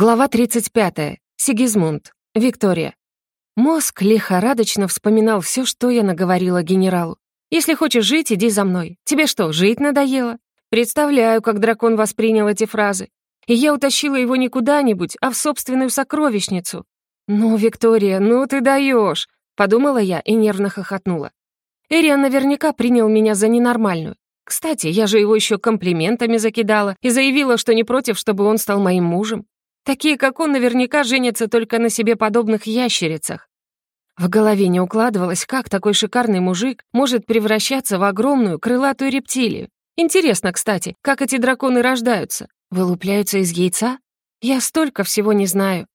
Глава 35. Сигизмунд. Виктория. Мозг лихорадочно вспоминал все, что я наговорила генералу. «Если хочешь жить, иди за мной. Тебе что, жить надоело?» Представляю, как дракон воспринял эти фразы. И я утащила его не куда-нибудь, а в собственную сокровищницу. «Ну, Виктория, ну ты даешь, подумала я и нервно хохотнула. Эриан наверняка принял меня за ненормальную. Кстати, я же его еще комплиментами закидала и заявила, что не против, чтобы он стал моим мужем. Такие, как он, наверняка женятся только на себе подобных ящерицах. В голове не укладывалось, как такой шикарный мужик может превращаться в огромную крылатую рептилию. Интересно, кстати, как эти драконы рождаются? Вылупляются из яйца? Я столько всего не знаю.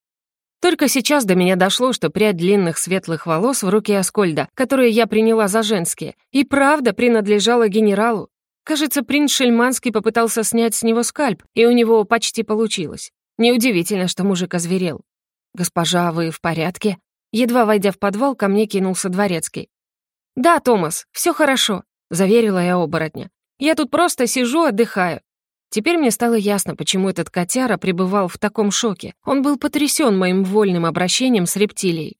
Только сейчас до меня дошло, что прядь длинных светлых волос в руке Аскольда, которые я приняла за женские, и правда принадлежала генералу. Кажется, принц Шельманский попытался снять с него скальп, и у него почти получилось. Неудивительно, что мужик озверел. «Госпожа, вы в порядке?» Едва войдя в подвал, ко мне кинулся дворецкий. «Да, Томас, все хорошо», — заверила я оборотня. «Я тут просто сижу, отдыхаю». Теперь мне стало ясно, почему этот котяра пребывал в таком шоке. Он был потрясен моим вольным обращением с рептилией.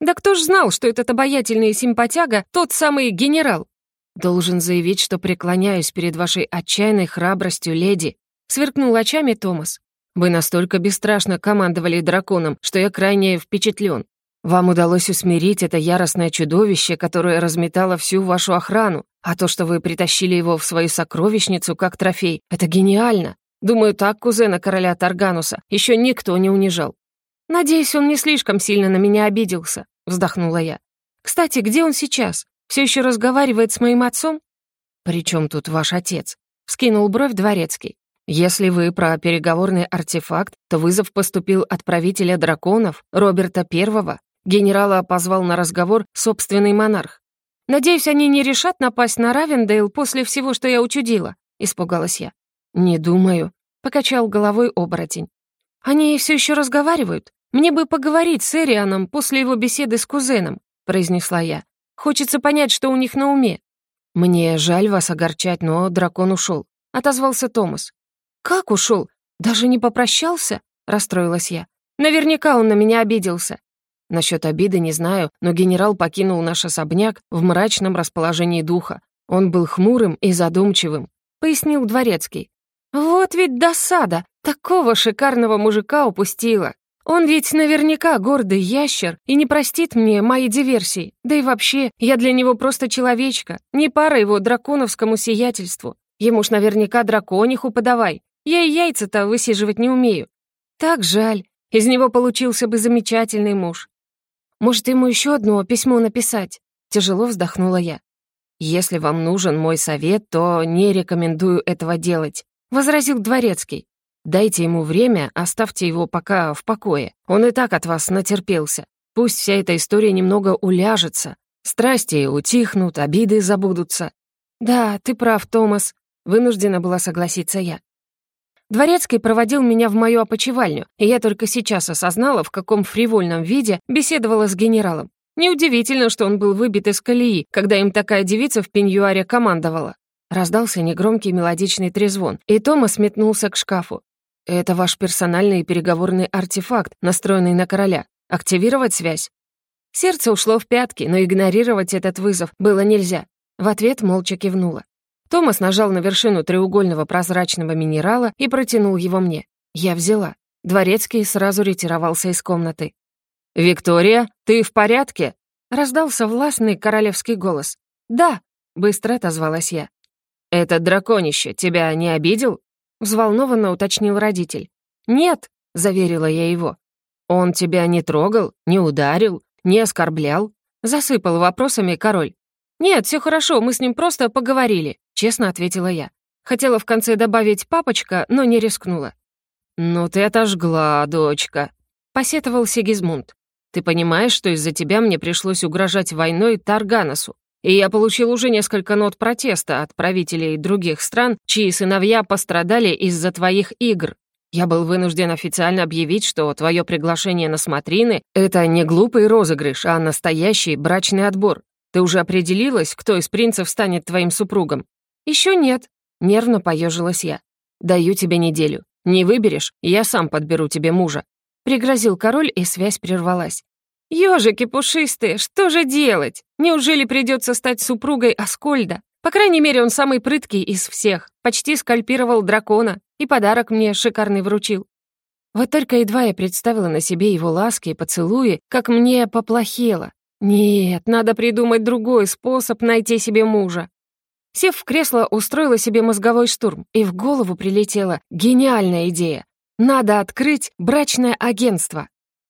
«Да кто ж знал, что этот обаятельный симпатяга — тот самый генерал?» «Должен заявить, что преклоняюсь перед вашей отчаянной храбростью, леди», — сверкнул очами Томас. Вы настолько бесстрашно командовали драконом, что я крайне впечатлен. Вам удалось усмирить это яростное чудовище, которое разметало всю вашу охрану, а то, что вы притащили его в свою сокровищницу как трофей, это гениально. Думаю, так кузена короля Таргануса еще никто не унижал. Надеюсь, он не слишком сильно на меня обиделся, вздохнула я. Кстати, где он сейчас? Все еще разговаривает с моим отцом? При чем тут ваш отец? Вскинул бровь дворецкий. Если вы про переговорный артефакт, то вызов поступил от правителя драконов, Роберта Первого. Генерала позвал на разговор собственный монарх. «Надеюсь, они не решат напасть на Равендейл после всего, что я учудила», — испугалась я. «Не думаю», — покачал головой оборотень. «Они все еще разговаривают? Мне бы поговорить с Эрианом после его беседы с кузеном», — произнесла я. «Хочется понять, что у них на уме». «Мне жаль вас огорчать, но дракон ушел», — отозвался Томас. «Как ушел? Даже не попрощался?» — расстроилась я. «Наверняка он на меня обиделся». Насчет обиды не знаю, но генерал покинул наш особняк в мрачном расположении духа. Он был хмурым и задумчивым, — пояснил дворецкий. «Вот ведь досада! Такого шикарного мужика упустила! Он ведь наверняка гордый ящер и не простит мне мои диверсии. Да и вообще, я для него просто человечка, не пара его драконовскому сиятельству. Ему ж наверняка дракониху подавай, я и яйца-то высиживать не умею. Так жаль. Из него получился бы замечательный муж. Может, ему еще одно письмо написать?» Тяжело вздохнула я. «Если вам нужен мой совет, то не рекомендую этого делать», — возразил Дворецкий. «Дайте ему время, оставьте его пока в покое. Он и так от вас натерпелся. Пусть вся эта история немного уляжется. Страсти утихнут, обиды забудутся». «Да, ты прав, Томас», — вынуждена была согласиться я. Дворецкий проводил меня в мою опочивальню, и я только сейчас осознала, в каком фривольном виде беседовала с генералом. Неудивительно, что он был выбит из колеи, когда им такая девица в пеньюаре командовала. Раздался негромкий мелодичный трезвон, и Томас метнулся к шкафу. «Это ваш персональный переговорный артефакт, настроенный на короля. Активировать связь?» Сердце ушло в пятки, но игнорировать этот вызов было нельзя. В ответ молча кивнула. Томас нажал на вершину треугольного прозрачного минерала и протянул его мне. Я взяла. Дворецкий сразу ретировался из комнаты. «Виктория, ты в порядке?» Раздался властный королевский голос. «Да», — быстро отозвалась я. «Этот драконище тебя не обидел?» Взволнованно уточнил родитель. «Нет», — заверила я его. «Он тебя не трогал, не ударил, не оскорблял?» Засыпал вопросами король. «Нет, все хорошо, мы с ним просто поговорили», — честно ответила я. Хотела в конце добавить «папочка», но не рискнула. «Ну ты отожгла, дочка», — посетовал Сигизмунд. «Ты понимаешь, что из-за тебя мне пришлось угрожать войной Тарганосу, и я получил уже несколько нот протеста от правителей других стран, чьи сыновья пострадали из-за твоих игр. Я был вынужден официально объявить, что твое приглашение на смотрины — это не глупый розыгрыш, а настоящий брачный отбор. Ты уже определилась, кто из принцев станет твоим супругом?» «Еще нет», — нервно поежилась я. «Даю тебе неделю. Не выберешь, я сам подберу тебе мужа». Пригрозил король, и связь прервалась. «Ёжики пушистые, что же делать? Неужели придется стать супругой Аскольда? По крайней мере, он самый прыткий из всех. Почти скальпировал дракона и подарок мне шикарный вручил. Вот только едва я представила на себе его ласки и поцелуи, как мне поплохело. Нет, надо придумать другой способ найти себе мужа. Сев в кресло, устроила себе мозговой штурм, и в голову прилетела гениальная идея. Надо открыть брачное агентство.